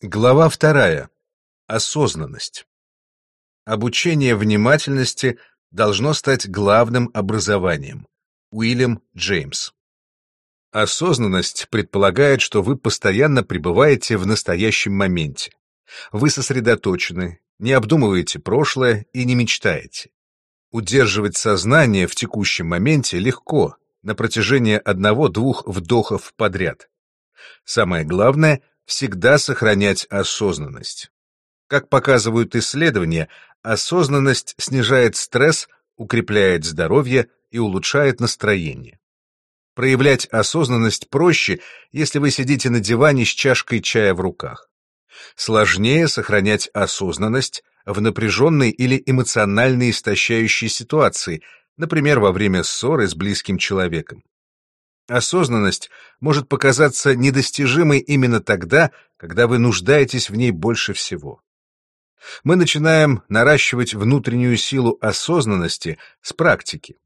Глава вторая. Осознанность. Обучение внимательности должно стать главным образованием. Уильям Джеймс. Осознанность предполагает, что вы постоянно пребываете в настоящем моменте. Вы сосредоточены, не обдумываете прошлое и не мечтаете. Удерживать сознание в текущем моменте легко, на протяжении одного-двух вдохов подряд. Самое главное — всегда сохранять осознанность. Как показывают исследования, осознанность снижает стресс, укрепляет здоровье и улучшает настроение. Проявлять осознанность проще, если вы сидите на диване с чашкой чая в руках. Сложнее сохранять осознанность в напряженной или эмоционально истощающей ситуации, например, во время ссоры с близким человеком. Осознанность может показаться недостижимой именно тогда, когда вы нуждаетесь в ней больше всего. Мы начинаем наращивать внутреннюю силу осознанности с практики.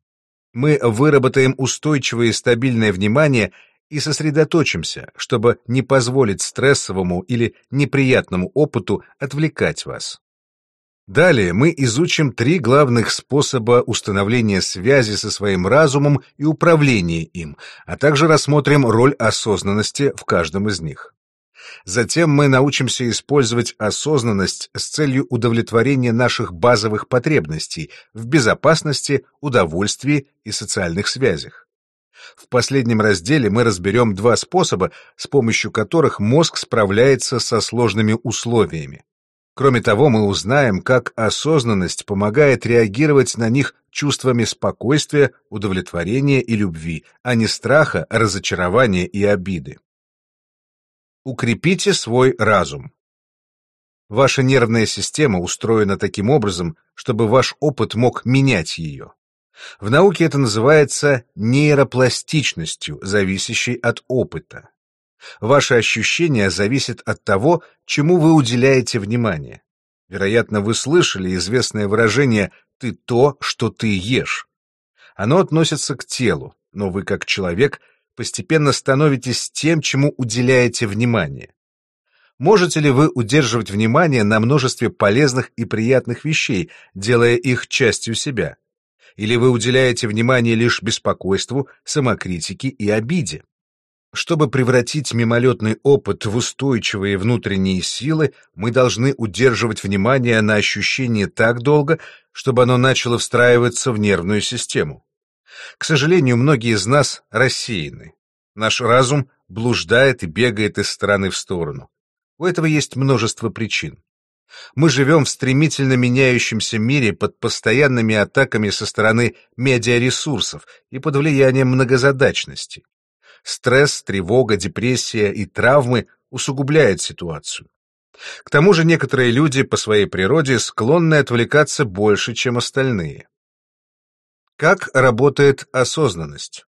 Мы выработаем устойчивое и стабильное внимание и сосредоточимся, чтобы не позволить стрессовому или неприятному опыту отвлекать вас. Далее мы изучим три главных способа установления связи со своим разумом и управления им, а также рассмотрим роль осознанности в каждом из них. Затем мы научимся использовать осознанность с целью удовлетворения наших базовых потребностей в безопасности, удовольствии и социальных связях. В последнем разделе мы разберем два способа, с помощью которых мозг справляется со сложными условиями. Кроме того, мы узнаем, как осознанность помогает реагировать на них чувствами спокойствия, удовлетворения и любви, а не страха, разочарования и обиды. Укрепите свой разум. Ваша нервная система устроена таким образом, чтобы ваш опыт мог менять ее. В науке это называется нейропластичностью, зависящей от опыта. Ваши ощущения зависят от того, чему вы уделяете внимание. Вероятно, вы слышали известное выражение «ты то, что ты ешь». Оно относится к телу, но вы, как человек, постепенно становитесь тем, чему уделяете внимание. Можете ли вы удерживать внимание на множестве полезных и приятных вещей, делая их частью себя? Или вы уделяете внимание лишь беспокойству, самокритике и обиде? Чтобы превратить мимолетный опыт в устойчивые внутренние силы, мы должны удерживать внимание на ощущении так долго, чтобы оно начало встраиваться в нервную систему. К сожалению, многие из нас рассеяны. Наш разум блуждает и бегает из стороны в сторону. У этого есть множество причин. Мы живем в стремительно меняющемся мире под постоянными атаками со стороны медиаресурсов и под влиянием многозадачности. Стресс, тревога, депрессия и травмы усугубляют ситуацию. К тому же некоторые люди по своей природе склонны отвлекаться больше, чем остальные. Как работает осознанность?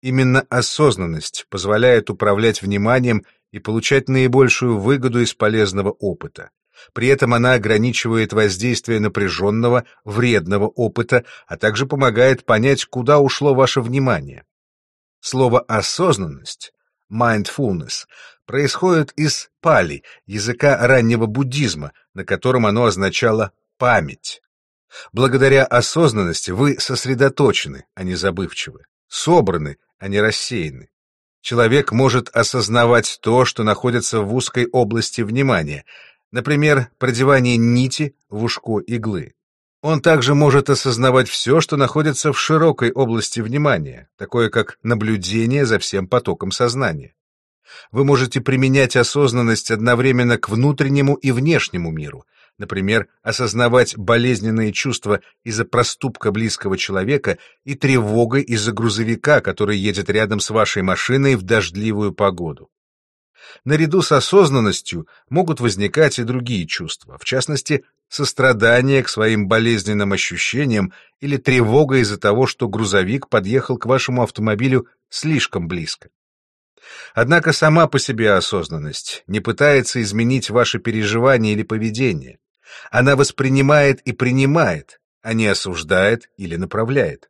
Именно осознанность позволяет управлять вниманием и получать наибольшую выгоду из полезного опыта. При этом она ограничивает воздействие напряженного, вредного опыта, а также помогает понять, куда ушло ваше внимание. Слово «осознанность» mindfulness происходит из пали, языка раннего буддизма, на котором оно означало «память». Благодаря осознанности вы сосредоточены, а не забывчивы, собраны, а не рассеяны. Человек может осознавать то, что находится в узкой области внимания, например, продевание нити в ушко иглы. Он также может осознавать все, что находится в широкой области внимания, такое как наблюдение за всем потоком сознания. Вы можете применять осознанность одновременно к внутреннему и внешнему миру, например, осознавать болезненные чувства из-за проступка близкого человека и тревогой из-за грузовика, который едет рядом с вашей машиной в дождливую погоду. Наряду с осознанностью могут возникать и другие чувства, в частности, сострадание к своим болезненным ощущениям или тревога из-за того, что грузовик подъехал к вашему автомобилю слишком близко. Однако сама по себе осознанность не пытается изменить ваши переживания или поведение. Она воспринимает и принимает, а не осуждает или направляет.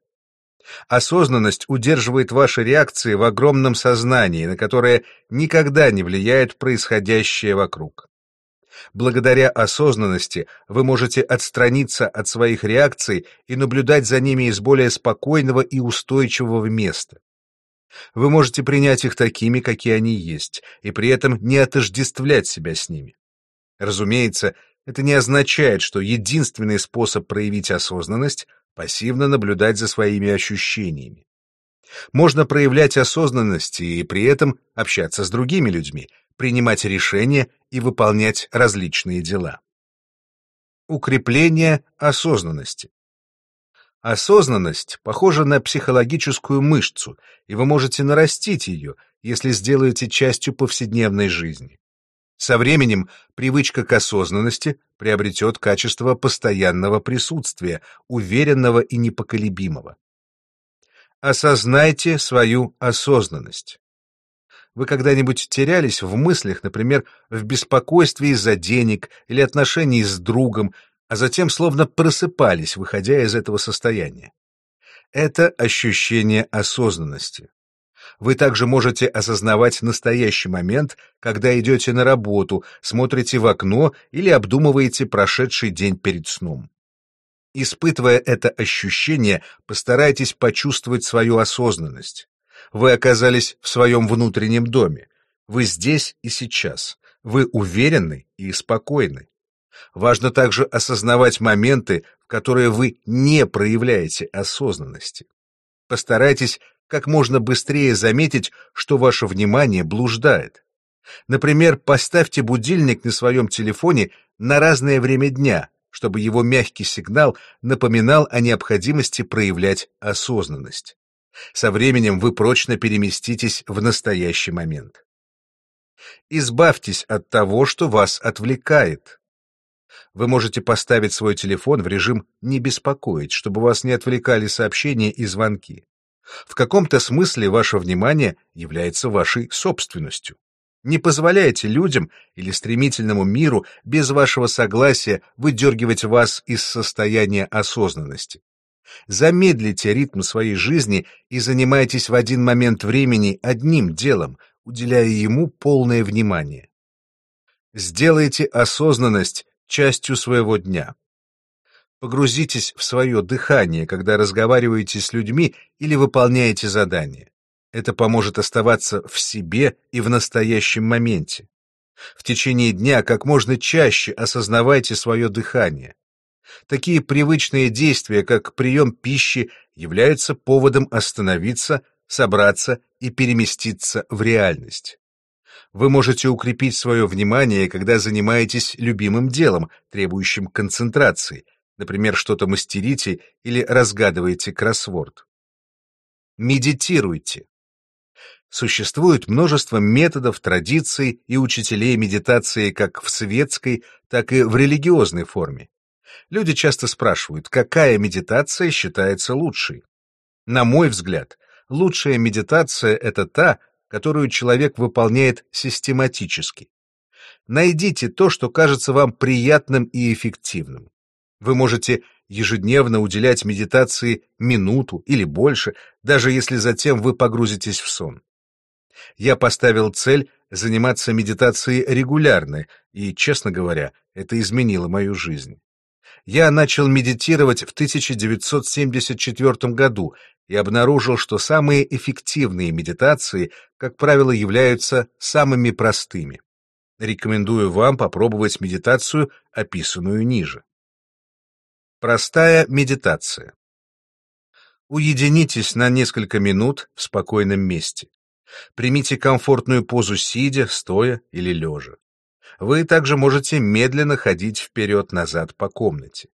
Осознанность удерживает ваши реакции в огромном сознании, на которое никогда не влияет происходящее вокруг. Благодаря осознанности вы можете отстраниться от своих реакций и наблюдать за ними из более спокойного и устойчивого места. Вы можете принять их такими, какие они есть, и при этом не отождествлять себя с ними. Разумеется, это не означает, что единственный способ проявить осознанность — пассивно наблюдать за своими ощущениями. Можно проявлять осознанность и при этом общаться с другими людьми, принимать решения и выполнять различные дела. Укрепление осознанности. Осознанность похожа на психологическую мышцу, и вы можете нарастить ее, если сделаете частью повседневной жизни. Со временем привычка к осознанности приобретет качество постоянного присутствия, уверенного и непоколебимого. Осознайте свою осознанность. Вы когда-нибудь терялись в мыслях, например, в беспокойстве из-за денег или отношений с другом, а затем словно просыпались, выходя из этого состояния? Это ощущение осознанности. Вы также можете осознавать настоящий момент, когда идете на работу, смотрите в окно или обдумываете прошедший день перед сном. Испытывая это ощущение, постарайтесь почувствовать свою осознанность. Вы оказались в своем внутреннем доме. Вы здесь и сейчас. Вы уверены и спокойны. Важно также осознавать моменты, в которые вы не проявляете осознанности. Постарайтесь как можно быстрее заметить, что ваше внимание блуждает. Например, поставьте будильник на своем телефоне на разное время дня, чтобы его мягкий сигнал напоминал о необходимости проявлять осознанность. Со временем вы прочно переместитесь в настоящий момент. Избавьтесь от того, что вас отвлекает. Вы можете поставить свой телефон в режим «не беспокоить», чтобы вас не отвлекали сообщения и звонки. В каком-то смысле ваше внимание является вашей собственностью. Не позволяйте людям или стремительному миру без вашего согласия выдергивать вас из состояния осознанности. Замедлите ритм своей жизни и занимайтесь в один момент времени одним делом, уделяя ему полное внимание. Сделайте осознанность частью своего дня. Погрузитесь в свое дыхание, когда разговариваете с людьми или выполняете задания. Это поможет оставаться в себе и в настоящем моменте. В течение дня как можно чаще осознавайте свое дыхание. Такие привычные действия, как прием пищи, являются поводом остановиться, собраться и переместиться в реальность. Вы можете укрепить свое внимание, когда занимаетесь любимым делом, требующим концентрации – Например, что-то мастерите или разгадываете кроссворд. Медитируйте. Существует множество методов, традиций и учителей медитации как в светской, так и в религиозной форме. Люди часто спрашивают, какая медитация считается лучшей. На мой взгляд, лучшая медитация — это та, которую человек выполняет систематически. Найдите то, что кажется вам приятным и эффективным. Вы можете ежедневно уделять медитации минуту или больше, даже если затем вы погрузитесь в сон. Я поставил цель заниматься медитацией регулярно, и, честно говоря, это изменило мою жизнь. Я начал медитировать в 1974 году и обнаружил, что самые эффективные медитации, как правило, являются самыми простыми. Рекомендую вам попробовать медитацию, описанную ниже. Простая медитация. Уединитесь на несколько минут в спокойном месте. Примите комфортную позу сидя, стоя или лежа. Вы также можете медленно ходить вперед-назад по комнате.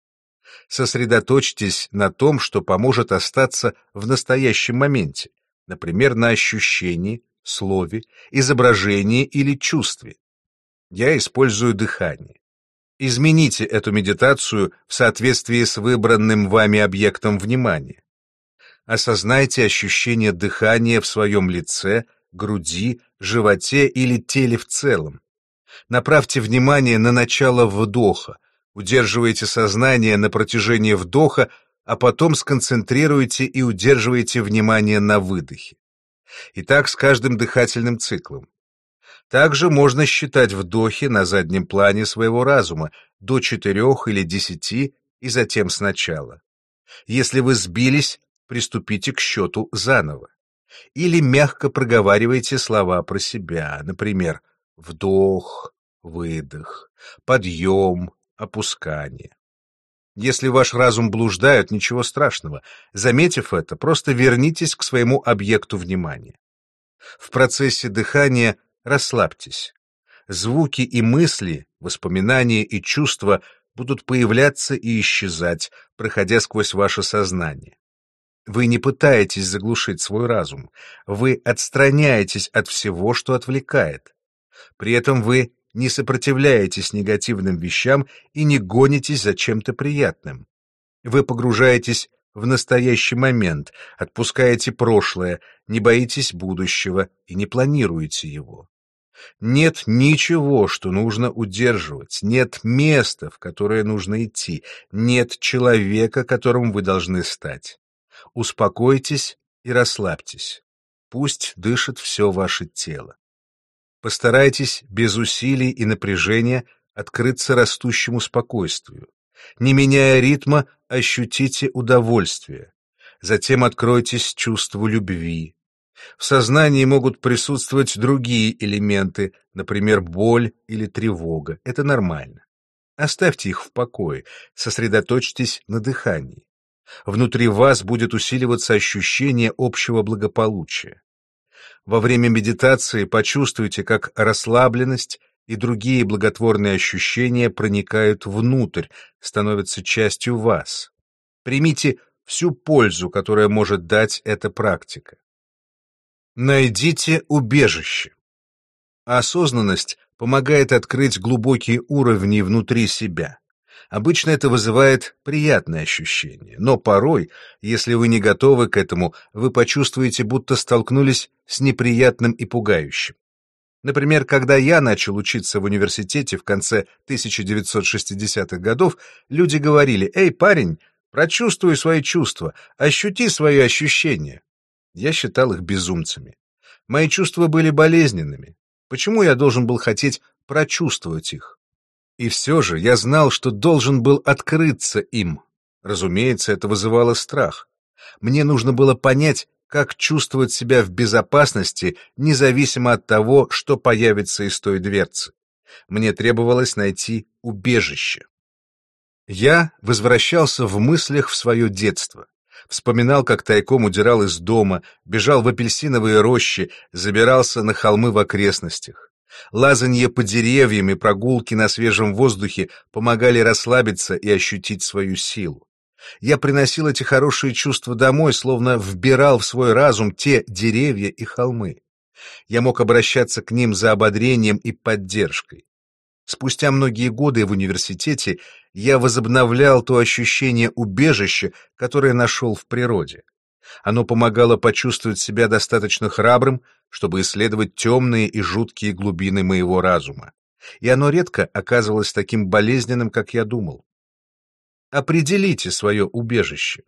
Сосредоточьтесь на том, что поможет остаться в настоящем моменте, например, на ощущении, слове, изображении или чувстве. Я использую дыхание. Измените эту медитацию в соответствии с выбранным вами объектом внимания. Осознайте ощущение дыхания в своем лице, груди, животе или теле в целом. Направьте внимание на начало вдоха, удерживайте сознание на протяжении вдоха, а потом сконцентрируйте и удерживайте внимание на выдохе. И так с каждым дыхательным циклом. Также можно считать вдохи на заднем плане своего разума до четырех или десяти и затем сначала. Если вы сбились, приступите к счету заново. Или мягко проговаривайте слова про себя, например, вдох, выдох, подъем, опускание. Если ваш разум блуждает, ничего страшного. Заметив это, просто вернитесь к своему объекту внимания. В процессе дыхания расслабьтесь. Звуки и мысли, воспоминания и чувства будут появляться и исчезать, проходя сквозь ваше сознание. Вы не пытаетесь заглушить свой разум, вы отстраняетесь от всего, что отвлекает. При этом вы не сопротивляетесь негативным вещам и не гонитесь за чем-то приятным. Вы погружаетесь в настоящий момент, отпускаете прошлое, не боитесь будущего и не планируете его. Нет ничего, что нужно удерживать, нет места, в которое нужно идти, нет человека, которым вы должны стать. Успокойтесь и расслабьтесь. Пусть дышит все ваше тело. Постарайтесь без усилий и напряжения открыться растущему спокойствию. Не меняя ритма, ощутите удовольствие. Затем откройтесь чувству любви. В сознании могут присутствовать другие элементы, например, боль или тревога. Это нормально. Оставьте их в покое, сосредоточьтесь на дыхании. Внутри вас будет усиливаться ощущение общего благополучия. Во время медитации почувствуйте, как расслабленность и другие благотворные ощущения проникают внутрь, становятся частью вас. Примите всю пользу, которая может дать эта практика. Найдите убежище. Осознанность помогает открыть глубокие уровни внутри себя. Обычно это вызывает приятное ощущение, но порой, если вы не готовы к этому, вы почувствуете, будто столкнулись с неприятным и пугающим. Например, когда я начал учиться в университете в конце 1960-х годов, люди говорили «Эй, парень, прочувствуй свои чувства, ощути свои ощущения». Я считал их безумцами. Мои чувства были болезненными. Почему я должен был хотеть прочувствовать их? И все же я знал, что должен был открыться им. Разумеется, это вызывало страх. Мне нужно было понять, как чувствовать себя в безопасности, независимо от того, что появится из той дверцы. Мне требовалось найти убежище. Я возвращался в мыслях в свое детство. Вспоминал, как тайком удирал из дома, бежал в апельсиновые рощи, забирался на холмы в окрестностях. Лазанье по деревьям и прогулки на свежем воздухе помогали расслабиться и ощутить свою силу. Я приносил эти хорошие чувства домой, словно вбирал в свой разум те деревья и холмы. Я мог обращаться к ним за ободрением и поддержкой. Спустя многие годы в университете я возобновлял то ощущение убежища, которое нашел в природе. Оно помогало почувствовать себя достаточно храбрым, чтобы исследовать темные и жуткие глубины моего разума. И оно редко оказывалось таким болезненным, как я думал. Определите свое убежище.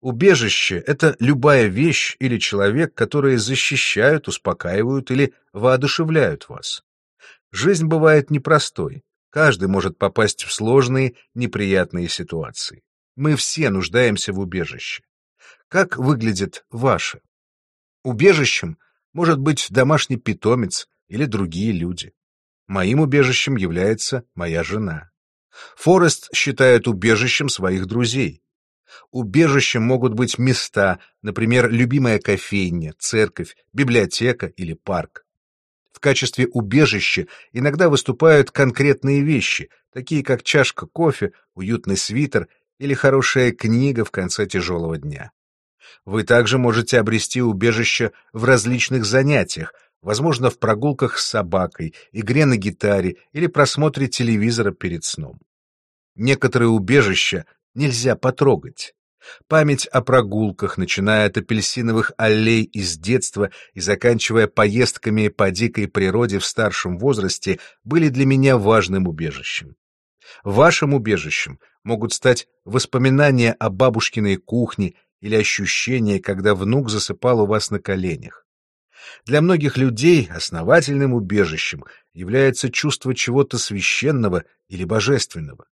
Убежище — это любая вещь или человек, которые защищают, успокаивают или воодушевляют вас. Жизнь бывает непростой. Каждый может попасть в сложные, неприятные ситуации. Мы все нуждаемся в убежище. Как выглядит ваше? Убежищем может быть домашний питомец или другие люди. Моим убежищем является моя жена. Форест считает убежищем своих друзей. Убежищем могут быть места, например, любимая кофейня, церковь, библиотека или парк. В качестве убежища иногда выступают конкретные вещи, такие как чашка кофе, уютный свитер или хорошая книга в конце тяжелого дня. Вы также можете обрести убежище в различных занятиях, возможно, в прогулках с собакой, игре на гитаре или просмотре телевизора перед сном. Некоторые убежища нельзя потрогать. Память о прогулках, начиная от апельсиновых аллей из детства и заканчивая поездками по дикой природе в старшем возрасте, были для меня важным убежищем. Вашим убежищем могут стать воспоминания о бабушкиной кухне или ощущение, когда внук засыпал у вас на коленях. Для многих людей основательным убежищем является чувство чего-то священного или божественного.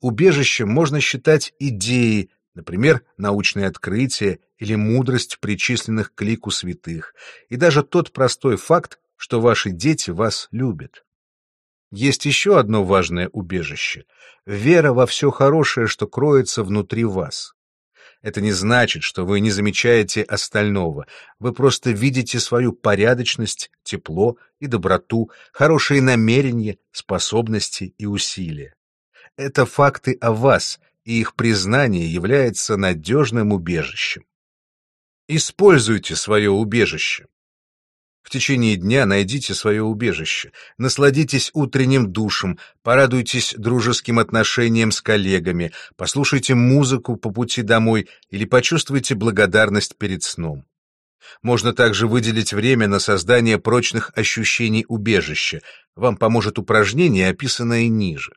Убежищем можно считать идеи, например, научные открытия или мудрость причисленных к лику святых, и даже тот простой факт, что ваши дети вас любят. Есть еще одно важное убежище — вера во все хорошее, что кроется внутри вас. Это не значит, что вы не замечаете остального, вы просто видите свою порядочность, тепло и доброту, хорошие намерения, способности и усилия. Это факты о вас, и их признание является надежным убежищем. Используйте свое убежище. В течение дня найдите свое убежище, насладитесь утренним душем, порадуйтесь дружеским отношением с коллегами, послушайте музыку по пути домой или почувствуйте благодарность перед сном. Можно также выделить время на создание прочных ощущений убежища. Вам поможет упражнение, описанное ниже.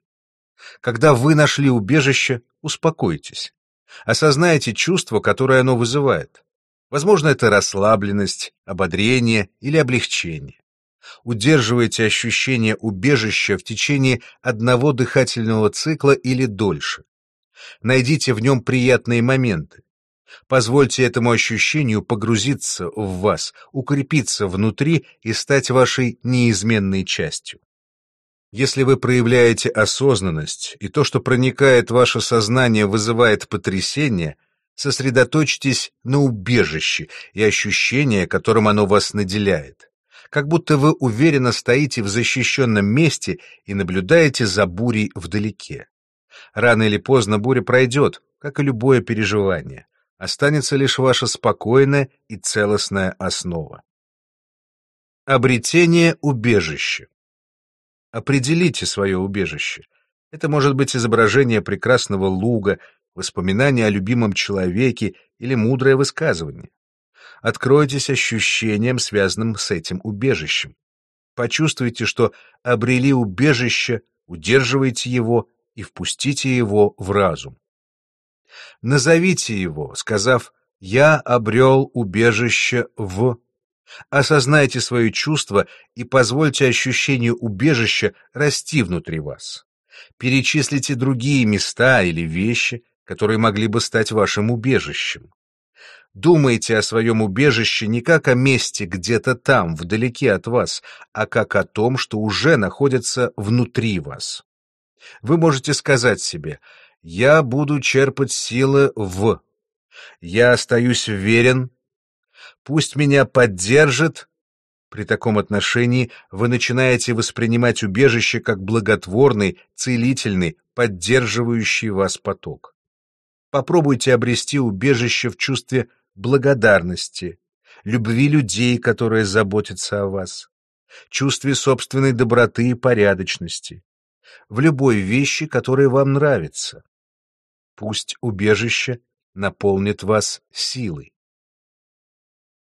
Когда вы нашли убежище, успокойтесь. Осознайте чувство, которое оно вызывает. Возможно, это расслабленность, ободрение или облегчение. Удерживайте ощущение убежища в течение одного дыхательного цикла или дольше. Найдите в нем приятные моменты. Позвольте этому ощущению погрузиться в вас, укрепиться внутри и стать вашей неизменной частью. Если вы проявляете осознанность, и то, что проникает в ваше сознание, вызывает потрясение – сосредоточьтесь на убежище и ощущении, которым оно вас наделяет. Как будто вы уверенно стоите в защищенном месте и наблюдаете за бурей вдалеке. Рано или поздно буря пройдет, как и любое переживание. Останется лишь ваша спокойная и целостная основа. Обретение убежища. Определите свое убежище. Это может быть изображение прекрасного луга, воспоминание о любимом человеке или мудрое высказывание. Откройтесь ощущением, связанным с этим убежищем. Почувствуйте, что обрели убежище, удерживайте его и впустите его в разум. Назовите его, сказав «Я обрел убежище в...» Осознайте свои чувства и позвольте ощущению убежища расти внутри вас. Перечислите другие места или вещи, которые могли бы стать вашим убежищем. Думайте о своем убежище не как о месте где-то там, вдалеке от вас, а как о том, что уже находится внутри вас. Вы можете сказать себе «Я буду черпать силы в...» «Я остаюсь верен...» «Пусть меня поддержит...» При таком отношении вы начинаете воспринимать убежище как благотворный, целительный, поддерживающий вас поток. Попробуйте обрести убежище в чувстве благодарности, любви людей, которые заботятся о вас, чувстве собственной доброты и порядочности, в любой вещи, которая вам нравится. Пусть убежище наполнит вас силой.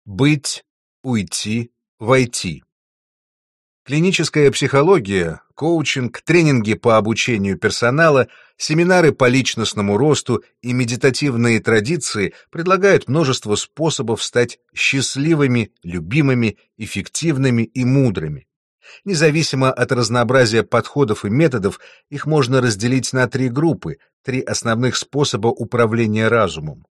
Быть, уйти, войти. Клиническая психология, коучинг, тренинги по обучению персонала, семинары по личностному росту и медитативные традиции предлагают множество способов стать счастливыми, любимыми, эффективными и мудрыми. Независимо от разнообразия подходов и методов, их можно разделить на три группы, три основных способа управления разумом.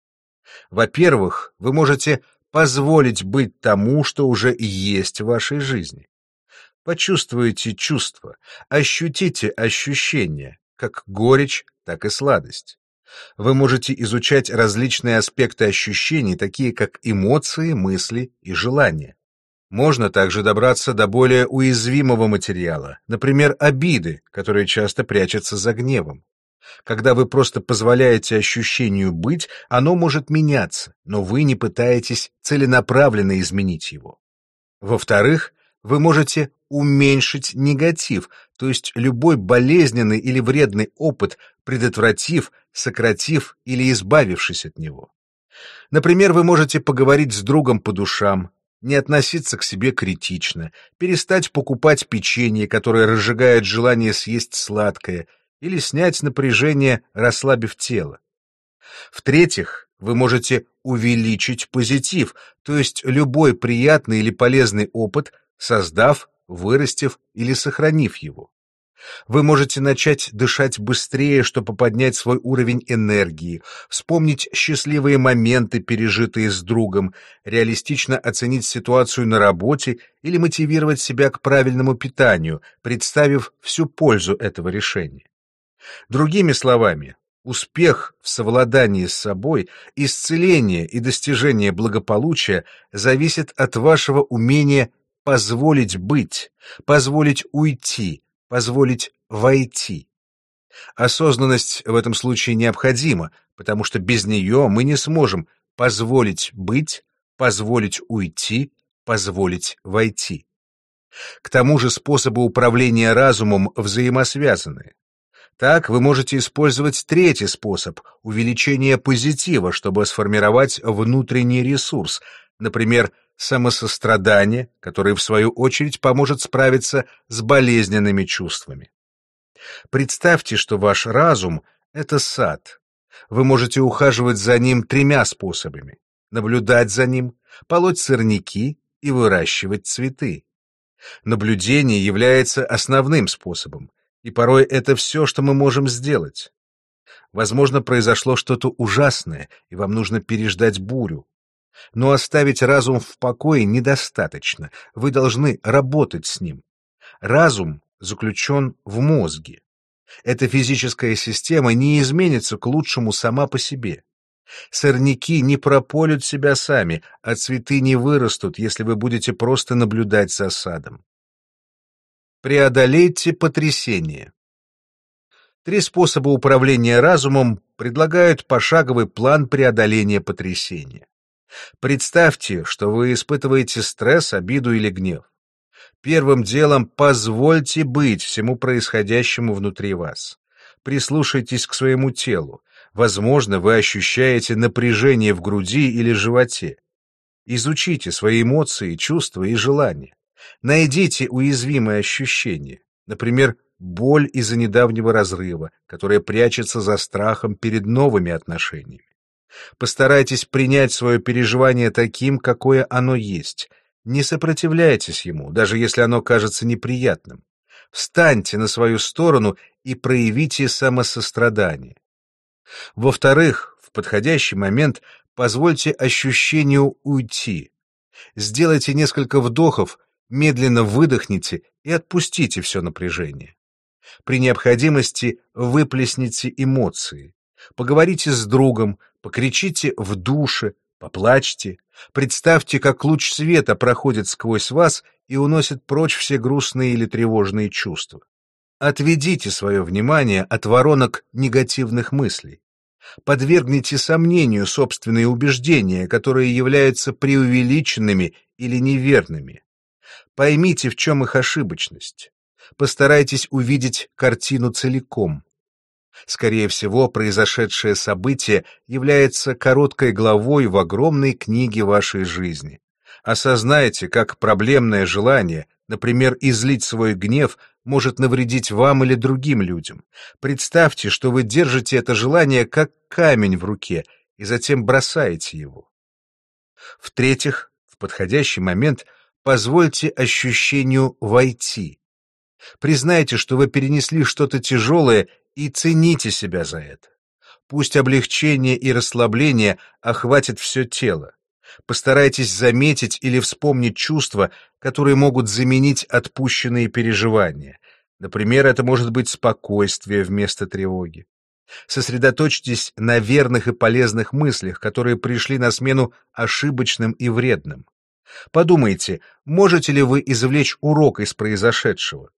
Во-первых, вы можете позволить быть тому, что уже есть в вашей жизни. Почувствуйте чувства, ощутите ощущения, как горечь, так и сладость. Вы можете изучать различные аспекты ощущений, такие как эмоции, мысли и желания. Можно также добраться до более уязвимого материала, например, обиды, которые часто прячутся за гневом. Когда вы просто позволяете ощущению быть, оно может меняться, но вы не пытаетесь целенаправленно изменить его. Во-вторых, вы можете уменьшить негатив, то есть любой болезненный или вредный опыт, предотвратив, сократив или избавившись от него. Например, вы можете поговорить с другом по душам, не относиться к себе критично, перестать покупать печенье, которое разжигает желание съесть сладкое, или снять напряжение, расслабив тело. В-третьих, вы можете увеличить позитив, то есть любой приятный или полезный опыт, создав, вырастив или сохранив его. Вы можете начать дышать быстрее, чтобы поднять свой уровень энергии, вспомнить счастливые моменты, пережитые с другом, реалистично оценить ситуацию на работе или мотивировать себя к правильному питанию, представив всю пользу этого решения. Другими словами, успех в совладании с собой, исцеление и достижение благополучия зависит от вашего умения позволить быть, позволить уйти, позволить войти. Осознанность в этом случае необходима, потому что без нее мы не сможем позволить быть, позволить уйти, позволить войти. К тому же способы управления разумом взаимосвязаны. Так вы можете использовать третий способ — увеличение позитива, чтобы сформировать внутренний ресурс, например, самосострадание, которое, в свою очередь, поможет справиться с болезненными чувствами. Представьте, что ваш разум — это сад. Вы можете ухаживать за ним тремя способами — наблюдать за ним, полоть сорняки и выращивать цветы. Наблюдение является основным способом, и порой это все, что мы можем сделать. Возможно, произошло что-то ужасное, и вам нужно переждать бурю. Но оставить разум в покое недостаточно. Вы должны работать с ним. Разум заключен в мозге. Эта физическая система не изменится к лучшему сама по себе. Сорняки не прополют себя сами, а цветы не вырастут, если вы будете просто наблюдать за садом. Преодолейте потрясение. Три способа управления разумом предлагают пошаговый план преодоления потрясения. Представьте, что вы испытываете стресс, обиду или гнев. Первым делом позвольте быть всему происходящему внутри вас. Прислушайтесь к своему телу. Возможно, вы ощущаете напряжение в груди или животе. Изучите свои эмоции, чувства и желания. Найдите уязвимые ощущения, например, боль из-за недавнего разрыва, которая прячется за страхом перед новыми отношениями. Постарайтесь принять свое переживание таким, какое оно есть. Не сопротивляйтесь ему, даже если оно кажется неприятным. Встаньте на свою сторону и проявите самосострадание. Во-вторых, в подходящий момент позвольте ощущению уйти. Сделайте несколько вдохов, медленно выдохните и отпустите все напряжение. При необходимости выплесните эмоции. Поговорите с другом, покричите в душе, поплачьте, представьте, как луч света проходит сквозь вас и уносит прочь все грустные или тревожные чувства. Отведите свое внимание от воронок негативных мыслей. Подвергните сомнению собственные убеждения, которые являются преувеличенными или неверными. Поймите, в чем их ошибочность. Постарайтесь увидеть картину целиком. Скорее всего, произошедшее событие является короткой главой в огромной книге вашей жизни. Осознайте, как проблемное желание, например, излить свой гнев, может навредить вам или другим людям. Представьте, что вы держите это желание как камень в руке и затем бросаете его. В-третьих, в подходящий момент позвольте ощущению войти. Признайте, что вы перенесли что-то тяжелое и цените себя за это. Пусть облегчение и расслабление охватит все тело. Постарайтесь заметить или вспомнить чувства, которые могут заменить отпущенные переживания. Например, это может быть спокойствие вместо тревоги. Сосредоточьтесь на верных и полезных мыслях, которые пришли на смену ошибочным и вредным. Подумайте, можете ли вы извлечь урок из произошедшего?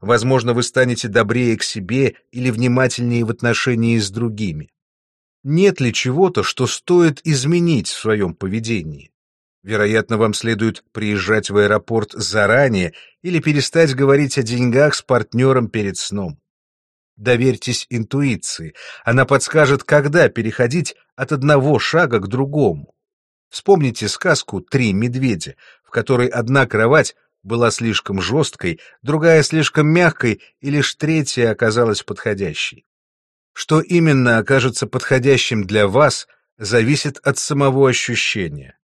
Возможно, вы станете добрее к себе или внимательнее в отношении с другими. Нет ли чего-то, что стоит изменить в своем поведении? Вероятно, вам следует приезжать в аэропорт заранее или перестать говорить о деньгах с партнером перед сном. Доверьтесь интуиции, она подскажет, когда переходить от одного шага к другому. Вспомните сказку «Три медведя», в которой одна кровать была слишком жесткой, другая слишком мягкой, и лишь третья оказалась подходящей. Что именно окажется подходящим для вас, зависит от самого ощущения.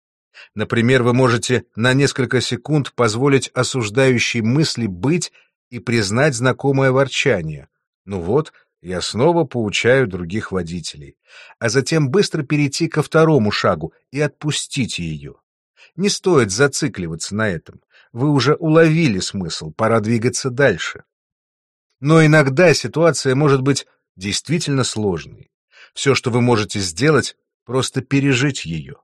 Например, вы можете на несколько секунд позволить осуждающей мысли быть и признать знакомое ворчание. Ну вот, я снова поучаю других водителей. А затем быстро перейти ко второму шагу и отпустить ее. Не стоит зацикливаться на этом. Вы уже уловили смысл, пора двигаться дальше. Но иногда ситуация может быть действительно сложной. Все, что вы можете сделать, просто пережить ее.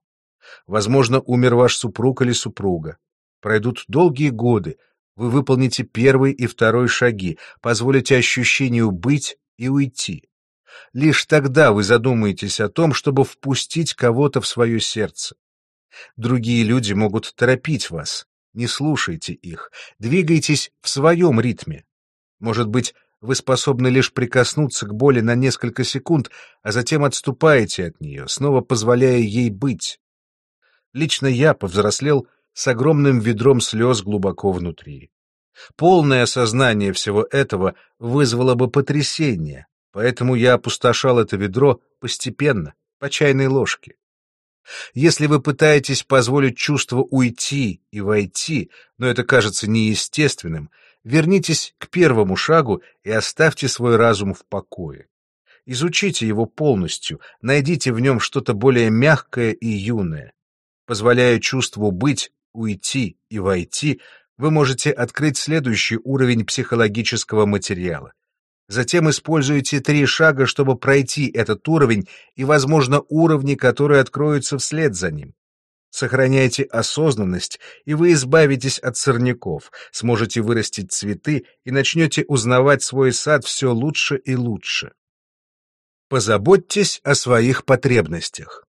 Возможно, умер ваш супруг или супруга. Пройдут долгие годы, вы выполните первый и второй шаги, позволите ощущению быть и уйти. Лишь тогда вы задумаетесь о том, чтобы впустить кого-то в свое сердце. Другие люди могут торопить вас. Не слушайте их. Двигайтесь в своем ритме. Может быть, вы способны лишь прикоснуться к боли на несколько секунд, а затем отступаете от нее, снова позволяя ей быть. Лично я повзрослел с огромным ведром слез глубоко внутри. Полное осознание всего этого вызвало бы потрясение, поэтому я опустошал это ведро постепенно, по чайной ложке. Если вы пытаетесь позволить чувству уйти и войти, но это кажется неестественным, вернитесь к первому шагу и оставьте свой разум в покое. Изучите его полностью, найдите в нем что-то более мягкое и юное. Позволяя чувству быть, уйти и войти, вы можете открыть следующий уровень психологического материала. Затем используйте три шага, чтобы пройти этот уровень и, возможно, уровни, которые откроются вслед за ним. Сохраняйте осознанность, и вы избавитесь от сорняков, сможете вырастить цветы и начнете узнавать свой сад все лучше и лучше. Позаботьтесь о своих потребностях.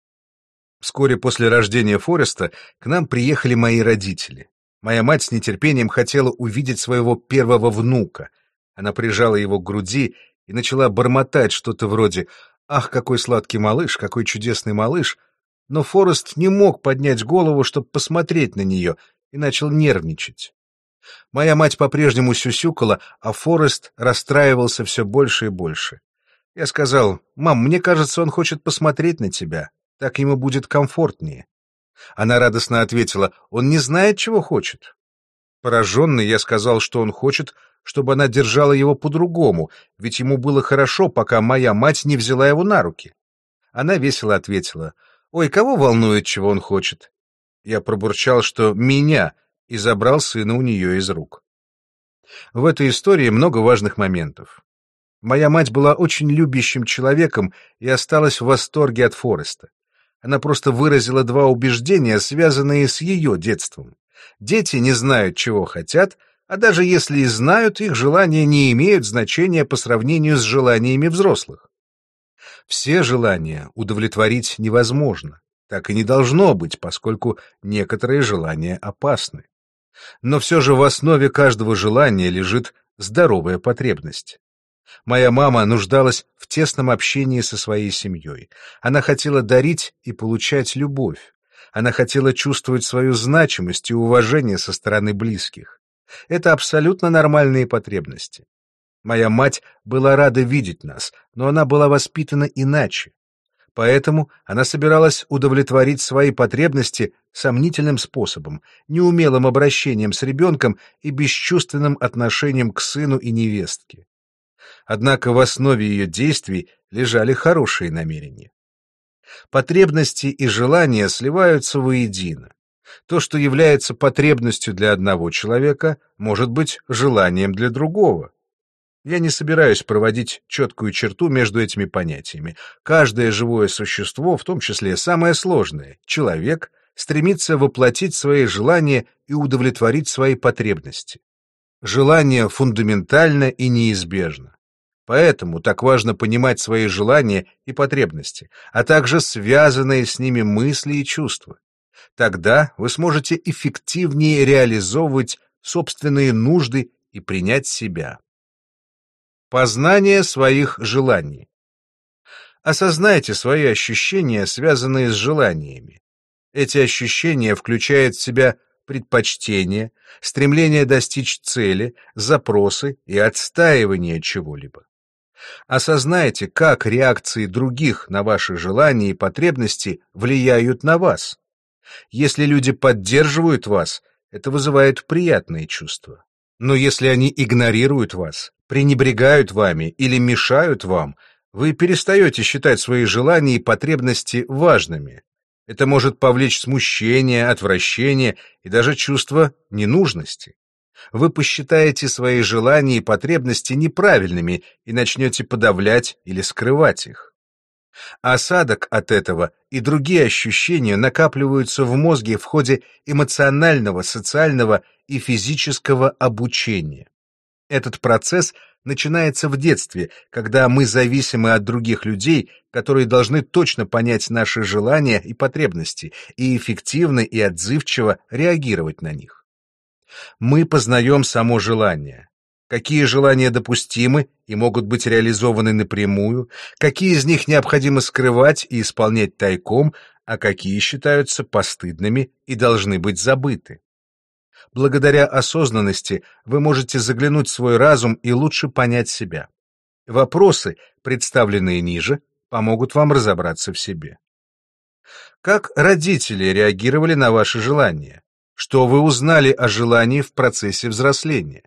Вскоре после рождения Фореста к нам приехали мои родители. Моя мать с нетерпением хотела увидеть своего первого внука — она прижала его к груди и начала бормотать что-то вроде «Ах, какой сладкий малыш, какой чудесный малыш!» Но Форест не мог поднять голову, чтобы посмотреть на нее, и начал нервничать. Моя мать по-прежнему сюсюкала, а Форест расстраивался все больше и больше. Я сказал, «Мам, мне кажется, он хочет посмотреть на тебя. Так ему будет комфортнее». Она радостно ответила, «Он не знает, чего хочет». Пораженный, я сказал, что он хочет, чтобы она держала его по-другому, ведь ему было хорошо, пока моя мать не взяла его на руки. Она весело ответила, «Ой, кого волнует, чего он хочет?» Я пробурчал, что «меня», и забрал сына у нее из рук. В этой истории много важных моментов. Моя мать была очень любящим человеком и осталась в восторге от Фореста. Она просто выразила два убеждения, связанные с ее детством. Дети не знают, чего хотят, а даже если и знают, их желания не имеют значения по сравнению с желаниями взрослых. Все желания удовлетворить невозможно, так и не должно быть, поскольку некоторые желания опасны. Но все же в основе каждого желания лежит здоровая потребность. Моя мама нуждалась в тесном общении со своей семьей. Она хотела дарить и получать любовь. Она хотела чувствовать свою значимость и уважение со стороны близких. Это абсолютно нормальные потребности. Моя мать была рада видеть нас, но она была воспитана иначе. Поэтому она собиралась удовлетворить свои потребности сомнительным способом, неумелым обращением с ребенком и бесчувственным отношением к сыну и невестке. Однако в основе ее действий лежали хорошие намерения. Потребности и желания сливаются воедино. То, что является потребностью для одного человека, может быть желанием для другого. Я не собираюсь проводить четкую черту между этими понятиями. Каждое живое существо, в том числе самое сложное, человек, стремится воплотить свои желания и удовлетворить свои потребности. Желание фундаментально и неизбежно. Поэтому так важно понимать свои желания и потребности, а также связанные с ними мысли и чувства. Тогда вы сможете эффективнее реализовывать собственные нужды и принять себя. Познание своих желаний. Осознайте свои ощущения, связанные с желаниями. Эти ощущения включают в себя предпочтения, стремление достичь цели, запросы и отстаивание чего-либо. Осознайте, как реакции других на ваши желания и потребности влияют на вас. Если люди поддерживают вас, это вызывает приятные чувства. Но если они игнорируют вас, пренебрегают вами или мешают вам, вы перестаете считать свои желания и потребности важными. Это может повлечь смущение, отвращение и даже чувство ненужности. Вы посчитаете свои желания и потребности неправильными и начнете подавлять или скрывать их. Осадок от этого и другие ощущения накапливаются в мозге в ходе эмоционального, социального и физического обучения. Этот процесс начинается в детстве, когда мы зависимы от других людей, которые должны точно понять наши желания и потребности и эффективно и отзывчиво реагировать на них. Мы познаем само желание, какие желания допустимы и могут быть реализованы напрямую, какие из них необходимо скрывать и исполнять тайком, а какие считаются постыдными и должны быть забыты. Благодаря осознанности вы можете заглянуть в свой разум и лучше понять себя. Вопросы, представленные ниже, помогут вам разобраться в себе. Как родители реагировали на ваши желания? Что вы узнали о желании в процессе взросления?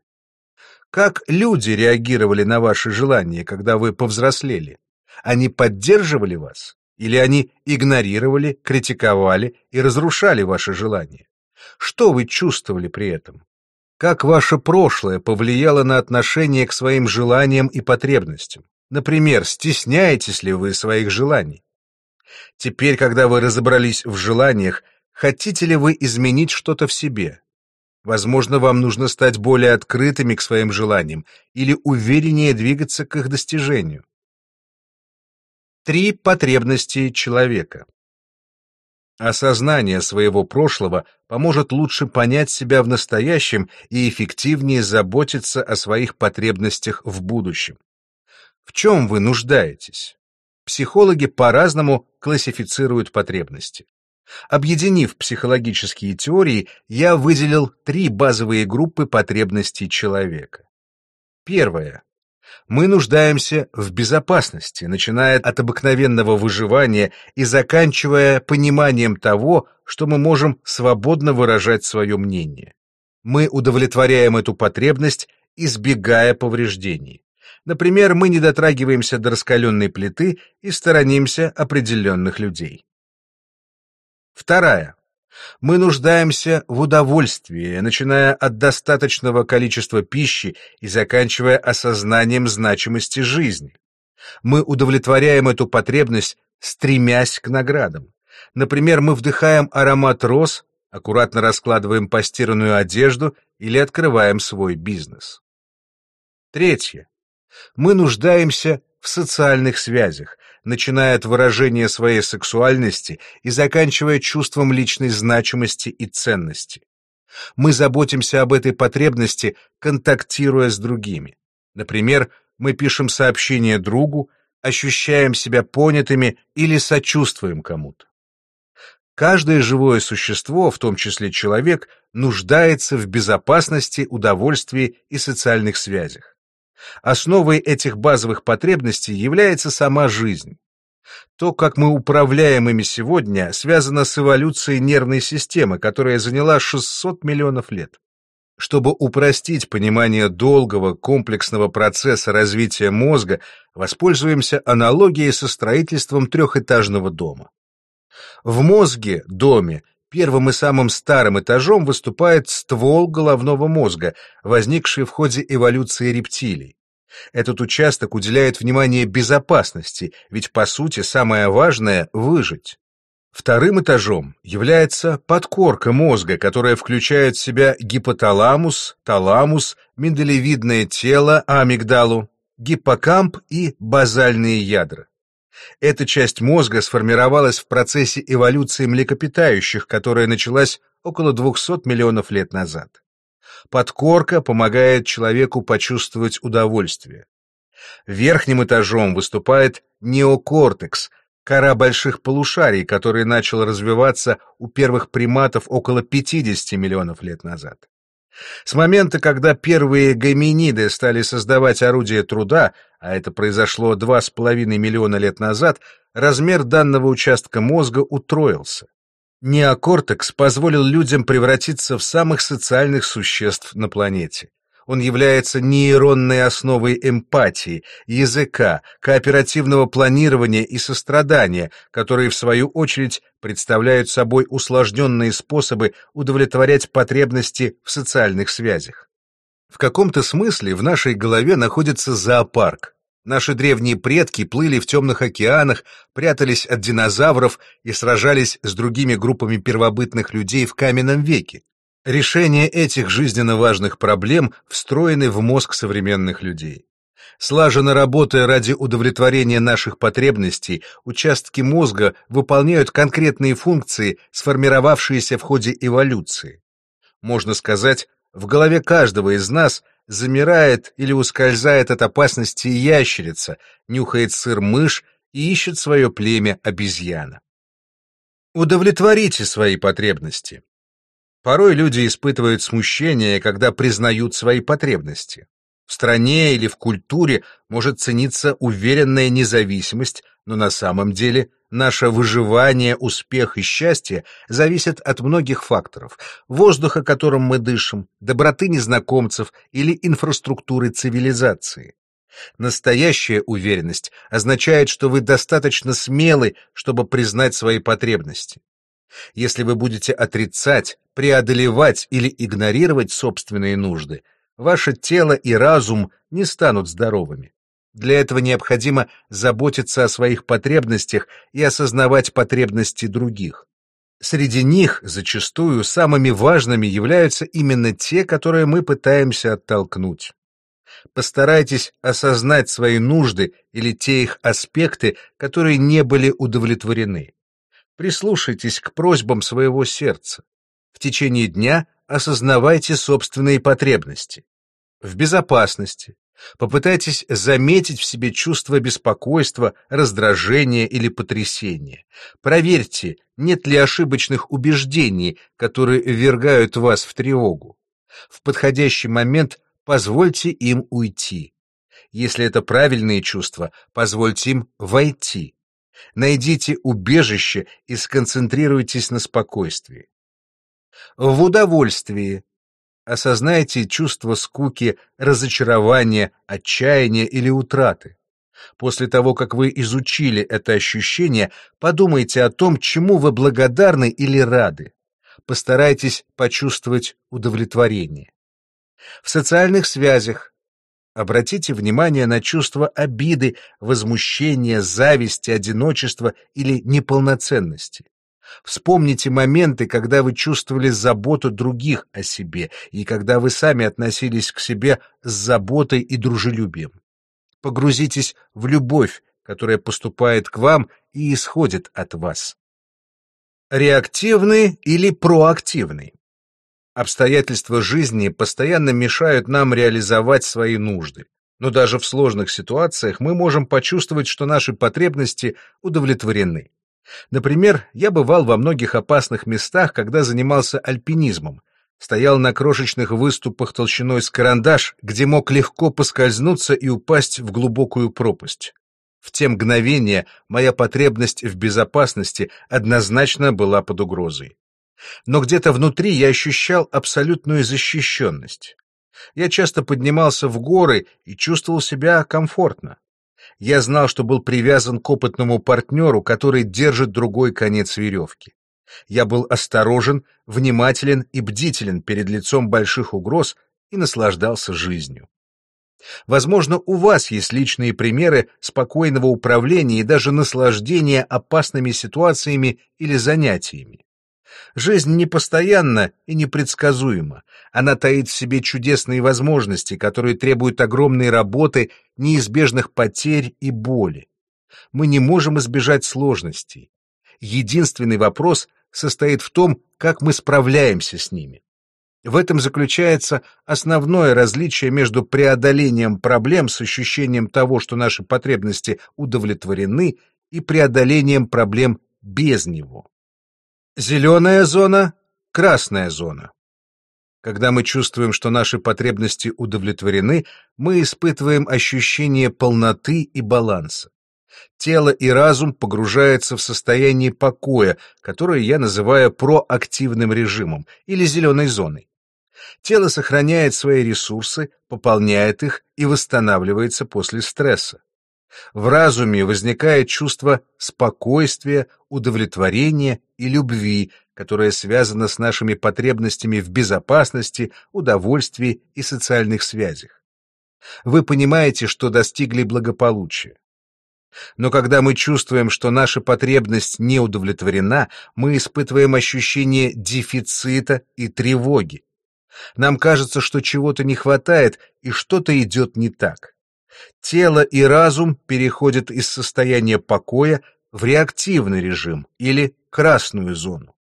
Как люди реагировали на ваши желания, когда вы повзрослели? Они поддерживали вас? Или они игнорировали, критиковали и разрушали ваши желания? Что вы чувствовали при этом? Как ваше прошлое повлияло на отношение к своим желаниям и потребностям? Например, стесняетесь ли вы своих желаний? Теперь, когда вы разобрались в желаниях, хотите ли вы изменить что-то в себе? Возможно, вам нужно стать более открытыми к своим желаниям или увереннее двигаться к их достижению. Три потребности человека. Осознание своего прошлого поможет лучше понять себя в настоящем и эффективнее заботиться о своих потребностях в будущем. В чем вы нуждаетесь? Психологи по-разному классифицируют потребности. Объединив психологические теории, я выделил три базовые группы потребностей человека. Первое. Мы нуждаемся в безопасности, начиная от обыкновенного выживания и заканчивая пониманием того, что мы можем свободно выражать свое мнение. Мы удовлетворяем эту потребность, избегая повреждений. Например, мы не дотрагиваемся до раскаленной плиты и сторонимся определенных людей. Вторая. Мы нуждаемся в удовольствии, начиная от достаточного количества пищи и заканчивая осознанием значимости жизни. Мы удовлетворяем эту потребность, стремясь к наградам. Например, мы вдыхаем аромат роз, аккуратно раскладываем постиранную одежду или открываем свой бизнес. Третье. Мы нуждаемся в социальных связях, начиная от выражения своей сексуальности и заканчивая чувством личной значимости и ценности. Мы заботимся об этой потребности, контактируя с другими. Например, мы пишем сообщение другу, ощущаем себя понятыми или сочувствуем кому-то. Каждое живое существо, в том числе человек, нуждается в безопасности, удовольствии и социальных связях. Основой этих базовых потребностей является сама жизнь. То, как мы управляем ими сегодня, связано с эволюцией нервной системы, которая заняла 600 миллионов лет. Чтобы упростить понимание долгого комплексного процесса развития мозга, воспользуемся аналогией со строительством трехэтажного дома. В мозге, доме, первым и самым старым этажом выступает ствол головного мозга, возникший в ходе эволюции рептилий. Этот участок уделяет внимание безопасности, ведь по сути самое важное — выжить. Вторым этажом является подкорка мозга, которая включает в себя гипоталамус, таламус, миндалевидное тело, амигдалу, гиппокамп и базальные ядра. Эта часть мозга сформировалась в процессе эволюции млекопитающих, которая началась около 200 миллионов лет назад. Подкорка помогает человеку почувствовать удовольствие. Верхним этажом выступает неокортекс, кора больших полушарий, который начал развиваться у первых приматов около 50 миллионов лет назад. С момента, когда первые гоминиды стали создавать орудия труда, а это произошло 2,5 миллиона лет назад, размер данного участка мозга утроился. Неокортекс позволил людям превратиться в самых социальных существ на планете. Он является нейронной основой эмпатии, языка, кооперативного планирования и сострадания, которые, в свою очередь, представляют собой усложненные способы удовлетворять потребности в социальных связях. В каком-то смысле в нашей голове находится зоопарк. Наши древние предки плыли в темных океанах, прятались от динозавров и сражались с другими группами первобытных людей в каменном веке. Решения этих жизненно важных проблем встроены в мозг современных людей. Слаженно работая ради удовлетворения наших потребностей, участки мозга выполняют конкретные функции, сформировавшиеся в ходе эволюции. Можно сказать, в голове каждого из нас замирает или ускользает от опасности ящерица, нюхает сыр мышь и ищет свое племя обезьяна. Удовлетворите свои потребности. Порой люди испытывают смущение, когда признают свои потребности. В стране или в культуре может цениться уверенная независимость, но на самом деле наше выживание, успех и счастье зависят от многих факторов. Воздуха, которым мы дышим, доброты незнакомцев или инфраструктуры цивилизации. Настоящая уверенность означает, что вы достаточно смелы, чтобы признать свои потребности. Если вы будете отрицать, преодолевать или игнорировать собственные нужды, ваше тело и разум не станут здоровыми. Для этого необходимо заботиться о своих потребностях и осознавать потребности других. Среди них зачастую самыми важными являются именно те, которые мы пытаемся оттолкнуть. Постарайтесь осознать свои нужды или те их аспекты, которые не были удовлетворены. Прислушайтесь к просьбам своего сердца. В течение дня осознавайте собственные потребности. В безопасности. Попытайтесь заметить в себе чувство беспокойства, раздражения или потрясения. Проверьте, нет ли ошибочных убеждений, которые ввергают вас в тревогу. В подходящий момент позвольте им уйти. Если это правильные чувства, позвольте им войти. Найдите убежище и сконцентрируйтесь на спокойствии. В удовольствии. Осознайте чувство скуки, разочарования, отчаяния или утраты. После того, как вы изучили это ощущение, подумайте о том, чему вы благодарны или рады. Постарайтесь почувствовать удовлетворение. В социальных связях Обратите внимание на чувство обиды, возмущения, зависти, одиночества или неполноценности. Вспомните моменты, когда вы чувствовали заботу других о себе и когда вы сами относились к себе с заботой и дружелюбием. Погрузитесь в любовь, которая поступает к вам и исходит от вас. Реактивный или проактивный? Обстоятельства жизни постоянно мешают нам реализовать свои нужды. Но даже в сложных ситуациях мы можем почувствовать, что наши потребности удовлетворены. Например, я бывал во многих опасных местах, когда занимался альпинизмом. Стоял на крошечных выступах толщиной с карандаш, где мог легко поскользнуться и упасть в глубокую пропасть. В те мгновения моя потребность в безопасности однозначно была под угрозой но где-то внутри я ощущал абсолютную защищенность. Я часто поднимался в горы и чувствовал себя комфортно. Я знал, что был привязан к опытному партнеру, который держит другой конец веревки. Я был осторожен, внимателен и бдителен перед лицом больших угроз и наслаждался жизнью. Возможно, у вас есть личные примеры спокойного управления и даже наслаждения опасными ситуациями или занятиями. Жизнь непостоянна и непредсказуема. Она таит в себе чудесные возможности, которые требуют огромной работы, неизбежных потерь и боли. Мы не можем избежать сложностей. Единственный вопрос состоит в том, как мы справляемся с ними. В этом заключается основное различие между преодолением проблем с ощущением того, что наши потребности удовлетворены, и преодолением проблем без него. Зеленая зона — красная зона. Когда мы чувствуем, что наши потребности удовлетворены, мы испытываем ощущение полноты и баланса. Тело и разум погружаются в состояние покоя, которое я называю проактивным режимом или зеленой зоной. Тело сохраняет свои ресурсы, пополняет их и восстанавливается после стресса. В разуме возникает чувство спокойствия, удовлетворения и любви, которое связано с нашими потребностями в безопасности, удовольствии и социальных связях. Вы понимаете, что достигли благополучия. Но когда мы чувствуем, что наша потребность не удовлетворена, мы испытываем ощущение дефицита и тревоги. Нам кажется, что чего-то не хватает и что-то идет не так. Тело и разум переходят из состояния покоя в реактивный режим или красную зону.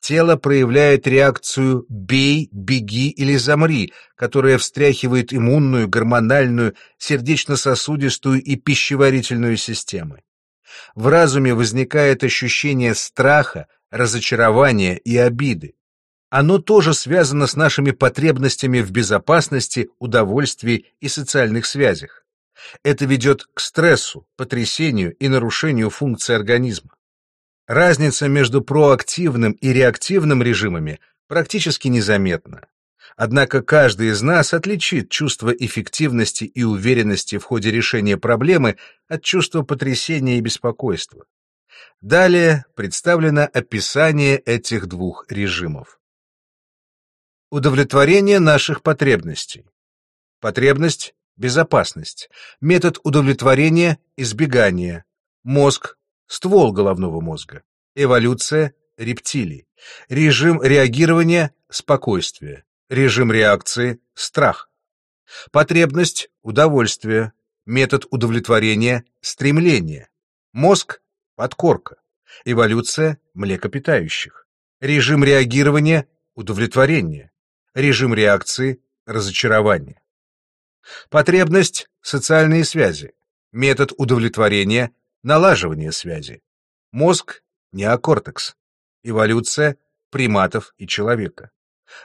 Тело проявляет реакцию «бей», «беги» или «замри», которая встряхивает иммунную, гормональную, сердечно-сосудистую и пищеварительную системы. В разуме возникает ощущение страха, разочарования и обиды. Оно тоже связано с нашими потребностями в безопасности, удовольствии и социальных связях. Это ведет к стрессу, потрясению и нарушению функций организма. Разница между проактивным и реактивным режимами практически незаметна. Однако каждый из нас отличит чувство эффективности и уверенности в ходе решения проблемы от чувства потрясения и беспокойства. Далее представлено описание этих двух режимов. Удовлетворение наших потребностей. Потребность – безопасность. Метод удовлетворения – избегание. Мозг – ствол головного мозга. Эволюция – рептилии. Режим реагирования – спокойствие. Режим реакции – страх. Потребность – удовольствие. Метод удовлетворения – стремление. Мозг – подкорка. Эволюция – млекопитающих. Режим реагирования – удовлетворение режим реакции, разочарование. Потребность – социальные связи, метод удовлетворения – налаживание связи. Мозг – неокортекс, эволюция приматов и человека.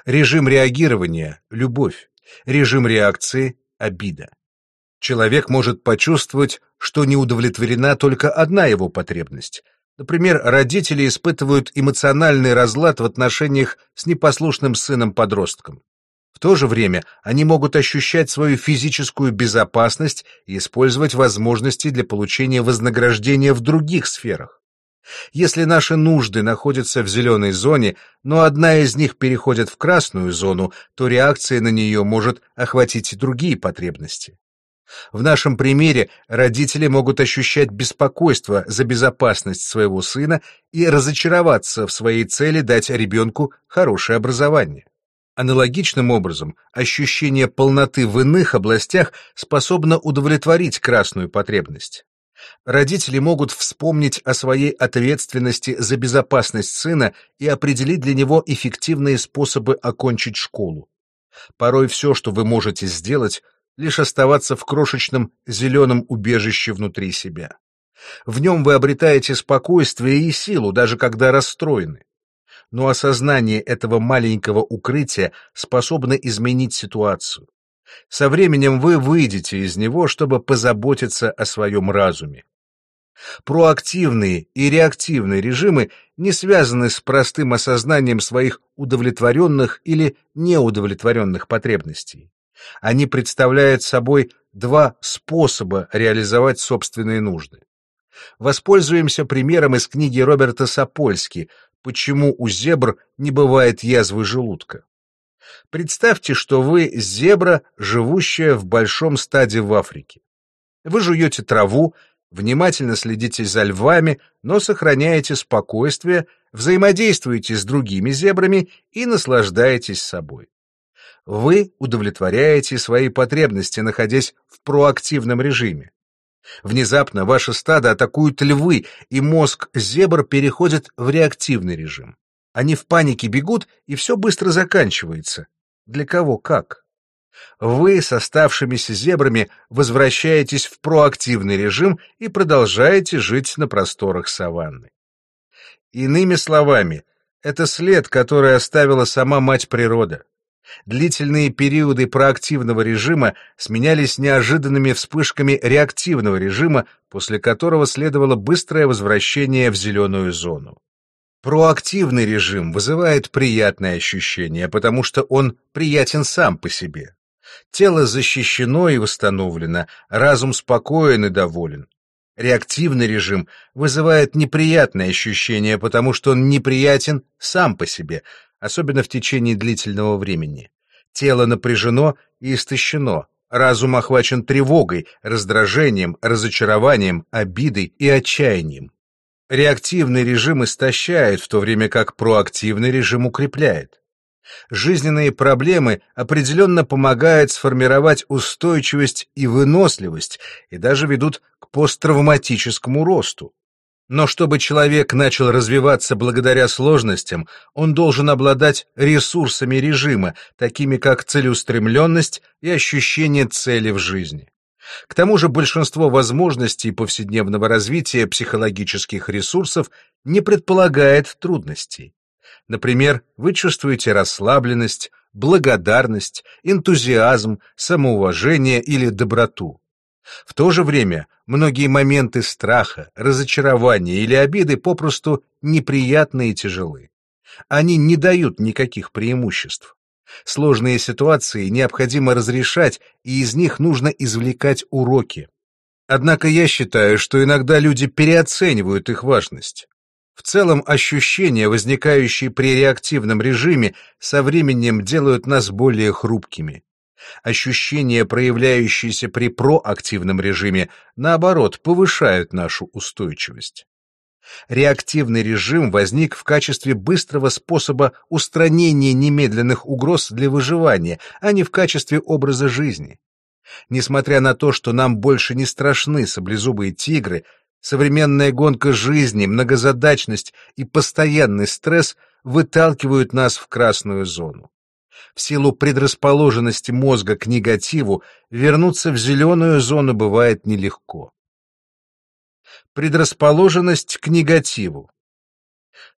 Режим реагирования – любовь, режим реакции – обида. Человек может почувствовать, что не удовлетворена только одна его потребность – Например, родители испытывают эмоциональный разлад в отношениях с непослушным сыном-подростком. В то же время они могут ощущать свою физическую безопасность и использовать возможности для получения вознаграждения в других сферах. Если наши нужды находятся в зеленой зоне, но одна из них переходит в красную зону, то реакция на нее может охватить и другие потребности. В нашем примере родители могут ощущать беспокойство за безопасность своего сына и разочароваться в своей цели дать ребенку хорошее образование. Аналогичным образом, ощущение полноты в иных областях способно удовлетворить красную потребность. Родители могут вспомнить о своей ответственности за безопасность сына и определить для него эффективные способы окончить школу. Порой все, что вы можете сделать, лишь оставаться в крошечном зеленом убежище внутри себя. В нем вы обретаете спокойствие и силу, даже когда расстроены. Но осознание этого маленького укрытия способно изменить ситуацию. Со временем вы выйдете из него, чтобы позаботиться о своем разуме. Проактивные и реактивные режимы не связаны с простым осознанием своих удовлетворенных или неудовлетворенных потребностей. Они представляют собой два способа реализовать собственные нужды. Воспользуемся примером из книги Роберта Сапольски «Почему у зебр не бывает язвы желудка». Представьте, что вы зебра, живущая в большом стаде в Африке. Вы жуете траву, внимательно следите за львами, но сохраняете спокойствие, взаимодействуете с другими зебрами и наслаждаетесь собой вы удовлетворяете свои потребности, находясь в проактивном режиме. Внезапно ваше стадо атакуют львы, и мозг зебр переходит в реактивный режим. Они в панике бегут, и все быстро заканчивается. Для кого как? Вы с оставшимися зебрами возвращаетесь в проактивный режим и продолжаете жить на просторах саванны. Иными словами, это след, который оставила сама мать природа. Длительные периоды проактивного режима сменялись неожиданными вспышками реактивного режима, после которого следовало быстрое возвращение в зеленую зону. Проактивный режим вызывает приятное ощущение, потому что он приятен сам по себе. Тело защищено и восстановлено, разум спокоен и доволен. Реактивный режим вызывает неприятное ощущение, потому что он неприятен сам по себе, особенно в течение длительного времени. Тело напряжено и истощено, разум охвачен тревогой, раздражением, разочарованием, обидой и отчаянием. Реактивный режим истощает, в то время как проактивный режим укрепляет. Жизненные проблемы определенно помогают сформировать устойчивость и выносливость и даже ведут к посттравматическому росту. Но чтобы человек начал развиваться благодаря сложностям, он должен обладать ресурсами режима, такими как целеустремленность и ощущение цели в жизни. К тому же большинство возможностей повседневного развития психологических ресурсов не предполагает трудностей. Например, вы чувствуете расслабленность, благодарность, энтузиазм, самоуважение или доброту. В то же время многие моменты страха, разочарования или обиды попросту неприятны и тяжелы. Они не дают никаких преимуществ. Сложные ситуации необходимо разрешать, и из них нужно извлекать уроки. Однако я считаю, что иногда люди переоценивают их важность. В целом ощущения, возникающие при реактивном режиме, со временем делают нас более хрупкими. Ощущения, проявляющиеся при проактивном режиме, наоборот, повышают нашу устойчивость. Реактивный режим возник в качестве быстрого способа устранения немедленных угроз для выживания, а не в качестве образа жизни. Несмотря на то, что нам больше не страшны саблезубые тигры, Современная гонка жизни, многозадачность и постоянный стресс выталкивают нас в красную зону. В силу предрасположенности мозга к негативу вернуться в зеленую зону бывает нелегко. Предрасположенность к негативу.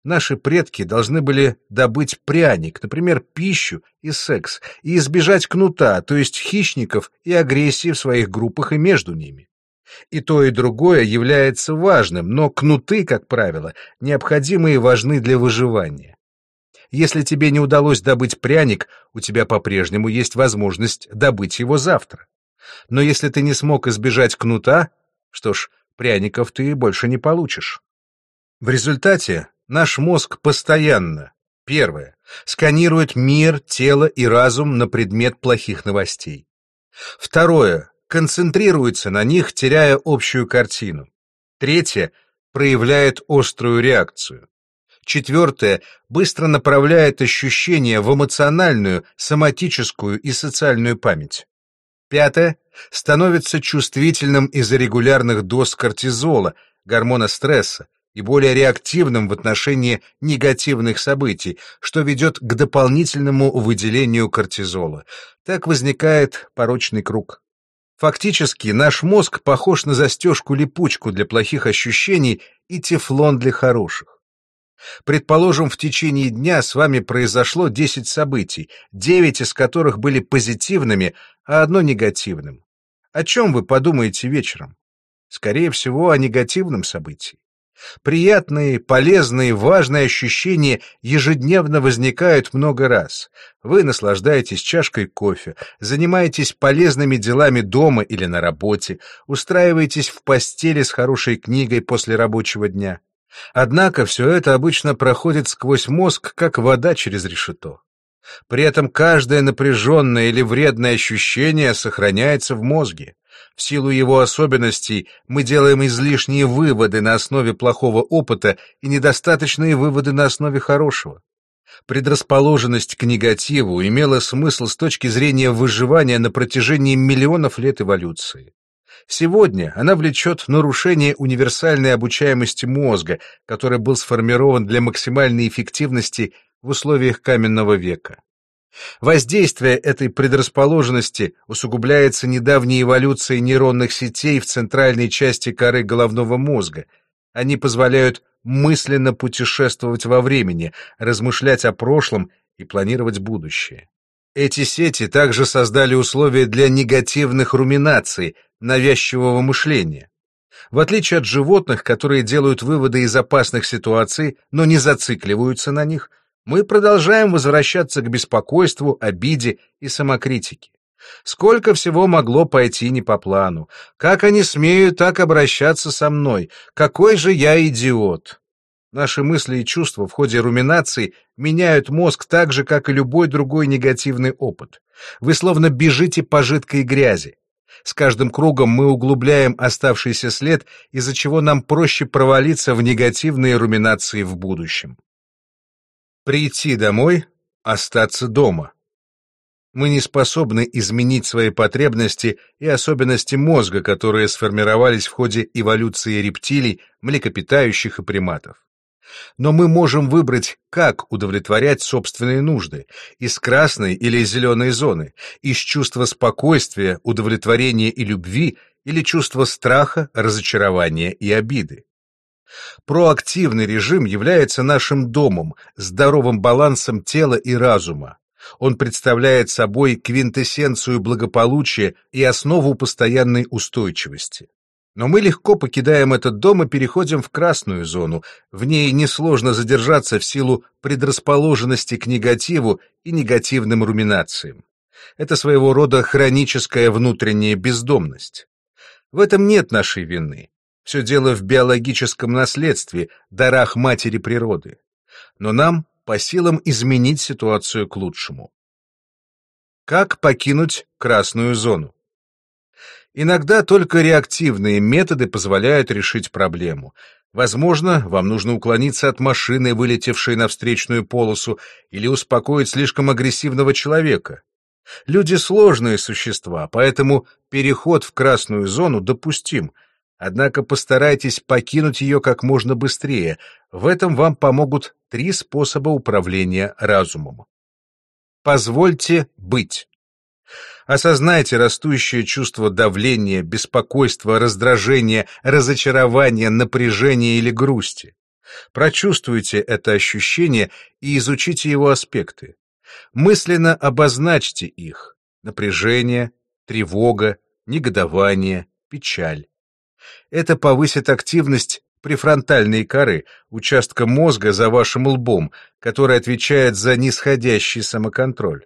Наши предки должны были добыть пряник, например, пищу и секс, и избежать кнута, то есть хищников и агрессии в своих группах и между ними. И то, и другое является важным, но кнуты, как правило, необходимы и важны для выживания. Если тебе не удалось добыть пряник, у тебя по-прежнему есть возможность добыть его завтра. Но если ты не смог избежать кнута, что ж, пряников ты больше не получишь. В результате наш мозг постоянно, первое, сканирует мир, тело и разум на предмет плохих новостей. Второе, концентрируется на них, теряя общую картину. Третье — проявляет острую реакцию. Четвертое — быстро направляет ощущения в эмоциональную, соматическую и социальную память. Пятое — становится чувствительным из-за регулярных доз кортизола, гормона стресса, и более реактивным в отношении негативных событий, что ведет к дополнительному выделению кортизола. Так возникает порочный круг. Фактически, наш мозг похож на застежку-липучку для плохих ощущений и тефлон для хороших. Предположим, в течение дня с вами произошло 10 событий, 9 из которых были позитивными, а одно негативным. О чем вы подумаете вечером? Скорее всего, о негативном событии. Приятные, полезные, важные ощущения ежедневно возникают много раз. Вы наслаждаетесь чашкой кофе, занимаетесь полезными делами дома или на работе, устраиваетесь в постели с хорошей книгой после рабочего дня. Однако все это обычно проходит сквозь мозг, как вода через решето. При этом каждое напряженное или вредное ощущение сохраняется в мозге. В силу его особенностей мы делаем излишние выводы на основе плохого опыта и недостаточные выводы на основе хорошего. Предрасположенность к негативу имела смысл с точки зрения выживания на протяжении миллионов лет эволюции. Сегодня она влечет нарушение универсальной обучаемости мозга, который был сформирован для максимальной эффективности в условиях каменного века. Воздействие этой предрасположенности усугубляется недавней эволюцией нейронных сетей в центральной части коры головного мозга. Они позволяют мысленно путешествовать во времени, размышлять о прошлом и планировать будущее. Эти сети также создали условия для негативных руминаций, навязчивого мышления. В отличие от животных, которые делают выводы из опасных ситуаций, но не зацикливаются на них, мы продолжаем возвращаться к беспокойству, обиде и самокритике. Сколько всего могло пойти не по плану? Как они смеют так обращаться со мной? Какой же я идиот! Наши мысли и чувства в ходе руминации меняют мозг так же, как и любой другой негативный опыт. Вы словно бежите по жидкой грязи. С каждым кругом мы углубляем оставшийся след, из-за чего нам проще провалиться в негативные руминации в будущем. Прийти домой, остаться дома. Мы не способны изменить свои потребности и особенности мозга, которые сформировались в ходе эволюции рептилий, млекопитающих и приматов. Но мы можем выбрать, как удовлетворять собственные нужды, из красной или зеленой зоны, из чувства спокойствия, удовлетворения и любви или чувства страха, разочарования и обиды. Проактивный режим является нашим домом, здоровым балансом тела и разума. Он представляет собой квинтэссенцию благополучия и основу постоянной устойчивости. Но мы легко покидаем этот дом и переходим в красную зону. В ней несложно задержаться в силу предрасположенности к негативу и негативным руминациям. Это своего рода хроническая внутренняя бездомность. В этом нет нашей вины. Все дело в биологическом наследстве, дарах матери природы. Но нам по силам изменить ситуацию к лучшему. Как покинуть красную зону? Иногда только реактивные методы позволяют решить проблему. Возможно, вам нужно уклониться от машины, вылетевшей на встречную полосу, или успокоить слишком агрессивного человека. Люди сложные существа, поэтому переход в красную зону допустим — Однако постарайтесь покинуть ее как можно быстрее. В этом вам помогут три способа управления разумом. Позвольте быть. Осознайте растущее чувство давления, беспокойства, раздражения, разочарования, напряжения или грусти. Прочувствуйте это ощущение и изучите его аспекты. Мысленно обозначьте их. Напряжение, тревога, негодование, печаль. Это повысит активность префронтальной коры, участка мозга за вашим лбом, который отвечает за нисходящий самоконтроль.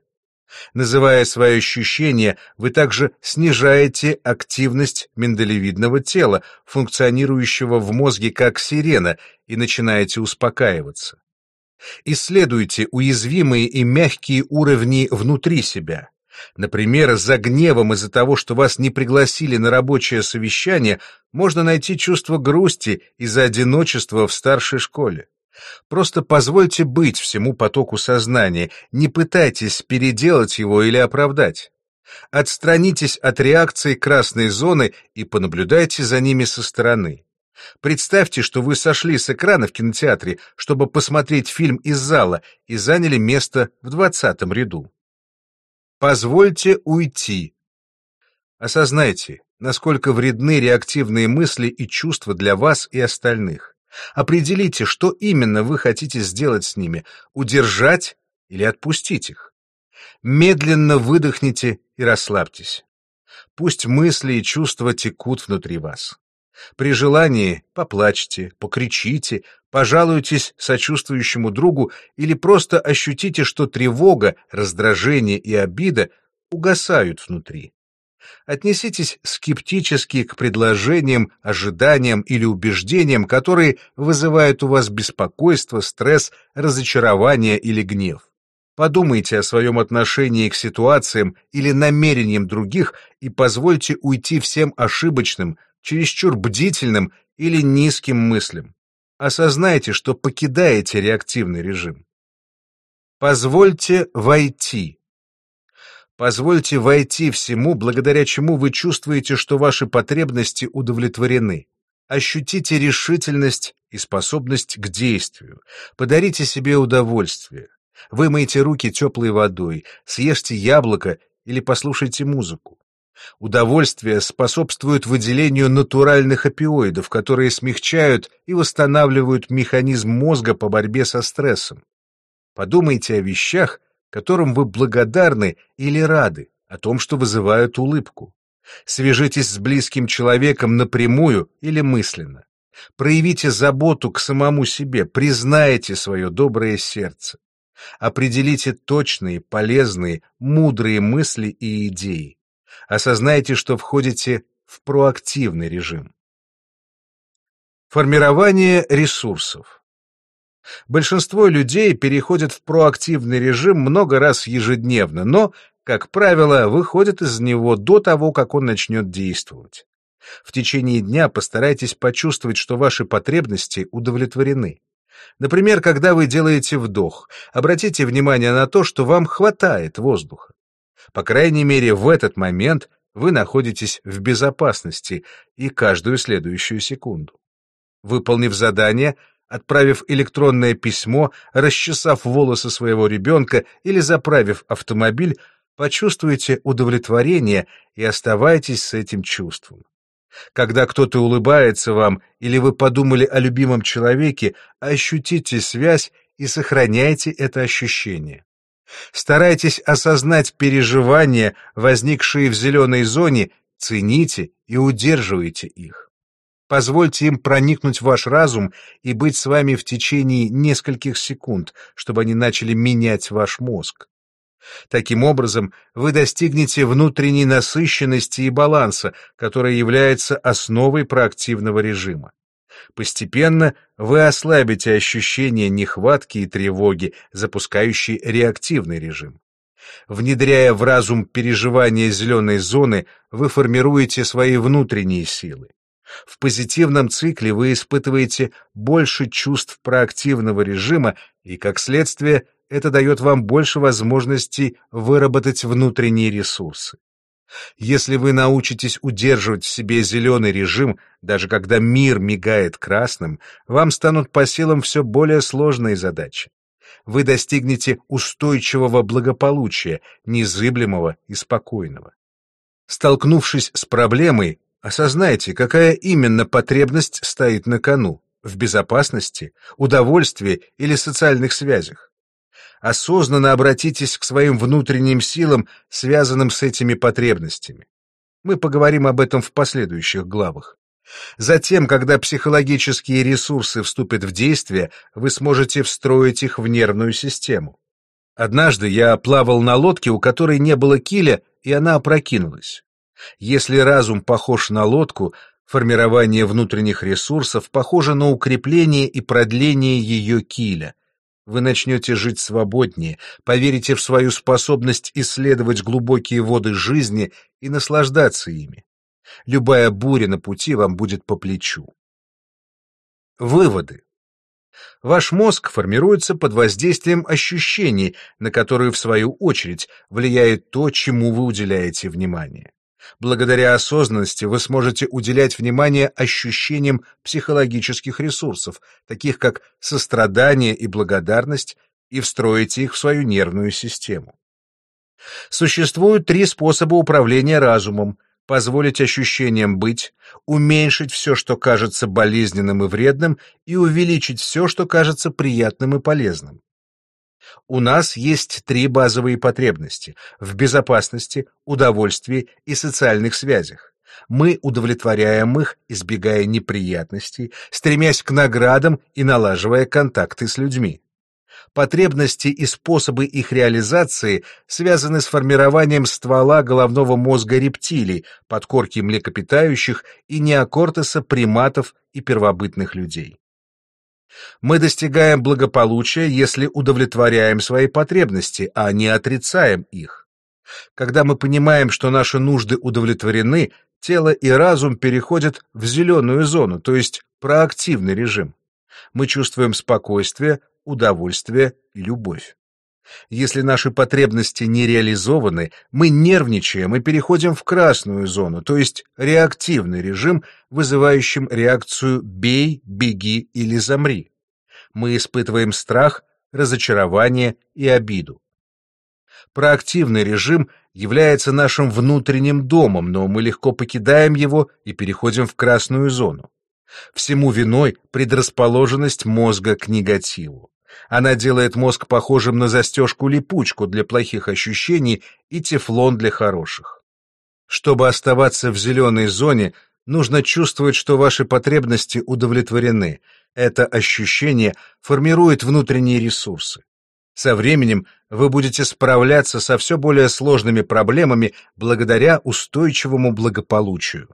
Называя свои ощущения, вы также снижаете активность миндалевидного тела, функционирующего в мозге как сирена, и начинаете успокаиваться. Исследуйте уязвимые и мягкие уровни внутри себя. Например, за гневом из-за того, что вас не пригласили на рабочее совещание, можно найти чувство грусти из-за одиночества в старшей школе. Просто позвольте быть всему потоку сознания, не пытайтесь переделать его или оправдать. Отстранитесь от реакции красной зоны и понаблюдайте за ними со стороны. Представьте, что вы сошли с экрана в кинотеатре, чтобы посмотреть фильм из зала и заняли место в двадцатом ряду. Позвольте уйти. Осознайте, насколько вредны реактивные мысли и чувства для вас и остальных. Определите, что именно вы хотите сделать с ними, удержать или отпустить их. Медленно выдохните и расслабьтесь. Пусть мысли и чувства текут внутри вас. При желании поплачьте, покричите, пожалуйтесь сочувствующему другу или просто ощутите, что тревога, раздражение и обида угасают внутри. Отнеситесь скептически к предложениям, ожиданиям или убеждениям, которые вызывают у вас беспокойство, стресс, разочарование или гнев. Подумайте о своем отношении к ситуациям или намерениям других и позвольте уйти всем ошибочным, чересчур бдительным или низким мыслям осознайте, что покидаете реактивный режим. Позвольте войти. Позвольте войти всему, благодаря чему вы чувствуете, что ваши потребности удовлетворены. Ощутите решительность и способность к действию. Подарите себе удовольствие. Вымойте руки теплой водой, съешьте яблоко или послушайте музыку. Удовольствие способствует выделению натуральных опиоидов, которые смягчают и восстанавливают механизм мозга по борьбе со стрессом. Подумайте о вещах, которым вы благодарны или рады, о том, что вызывают улыбку. Свяжитесь с близким человеком напрямую или мысленно. Проявите заботу к самому себе, признайте свое доброе сердце. Определите точные, полезные, мудрые мысли и идеи. Осознайте, что входите в проактивный режим. Формирование ресурсов. Большинство людей переходят в проактивный режим много раз ежедневно, но, как правило, выходят из него до того, как он начнет действовать. В течение дня постарайтесь почувствовать, что ваши потребности удовлетворены. Например, когда вы делаете вдох, обратите внимание на то, что вам хватает воздуха. По крайней мере, в этот момент вы находитесь в безопасности и каждую следующую секунду. Выполнив задание, отправив электронное письмо, расчесав волосы своего ребенка или заправив автомобиль, почувствуйте удовлетворение и оставайтесь с этим чувством. Когда кто-то улыбается вам или вы подумали о любимом человеке, ощутите связь и сохраняйте это ощущение. Старайтесь осознать переживания, возникшие в зеленой зоне, цените и удерживайте их. Позвольте им проникнуть в ваш разум и быть с вами в течение нескольких секунд, чтобы они начали менять ваш мозг. Таким образом, вы достигнете внутренней насыщенности и баланса, которая является основой проактивного режима. Постепенно вы ослабите ощущение нехватки и тревоги, запускающей реактивный режим. Внедряя в разум переживания зеленой зоны, вы формируете свои внутренние силы. В позитивном цикле вы испытываете больше чувств проактивного режима и, как следствие, это дает вам больше возможностей выработать внутренние ресурсы. Если вы научитесь удерживать в себе зеленый режим, даже когда мир мигает красным, вам станут по силам все более сложные задачи. Вы достигнете устойчивого благополучия, незыблемого и спокойного. Столкнувшись с проблемой, осознайте, какая именно потребность стоит на кону – в безопасности, удовольствии или социальных связях осознанно обратитесь к своим внутренним силам, связанным с этими потребностями. Мы поговорим об этом в последующих главах. Затем, когда психологические ресурсы вступят в действие, вы сможете встроить их в нервную систему. Однажды я плавал на лодке, у которой не было киля, и она опрокинулась. Если разум похож на лодку, формирование внутренних ресурсов похоже на укрепление и продление ее киля, вы начнете жить свободнее, поверите в свою способность исследовать глубокие воды жизни и наслаждаться ими. Любая буря на пути вам будет по плечу. Выводы. Ваш мозг формируется под воздействием ощущений, на которые, в свою очередь, влияет то, чему вы уделяете внимание. Благодаря осознанности вы сможете уделять внимание ощущениям психологических ресурсов, таких как сострадание и благодарность, и встроите их в свою нервную систему. Существуют три способа управления разумом – позволить ощущениям быть, уменьшить все, что кажется болезненным и вредным, и увеличить все, что кажется приятным и полезным. У нас есть три базовые потребности – в безопасности, удовольствии и социальных связях. Мы удовлетворяем их, избегая неприятностей, стремясь к наградам и налаживая контакты с людьми. Потребности и способы их реализации связаны с формированием ствола головного мозга рептилий, подкорки млекопитающих и неокортеса приматов и первобытных людей. Мы достигаем благополучия, если удовлетворяем свои потребности, а не отрицаем их. Когда мы понимаем, что наши нужды удовлетворены, тело и разум переходят в зеленую зону, то есть проактивный режим. Мы чувствуем спокойствие, удовольствие и любовь. Если наши потребности не реализованы, мы нервничаем и переходим в красную зону, то есть реактивный режим, вызывающим реакцию «бей», «беги» или «замри». Мы испытываем страх, разочарование и обиду. Проактивный режим является нашим внутренним домом, но мы легко покидаем его и переходим в красную зону. Всему виной предрасположенность мозга к негативу. Она делает мозг похожим на застежку-липучку для плохих ощущений и тефлон для хороших. Чтобы оставаться в зеленой зоне, нужно чувствовать, что ваши потребности удовлетворены. Это ощущение формирует внутренние ресурсы. Со временем вы будете справляться со все более сложными проблемами благодаря устойчивому благополучию.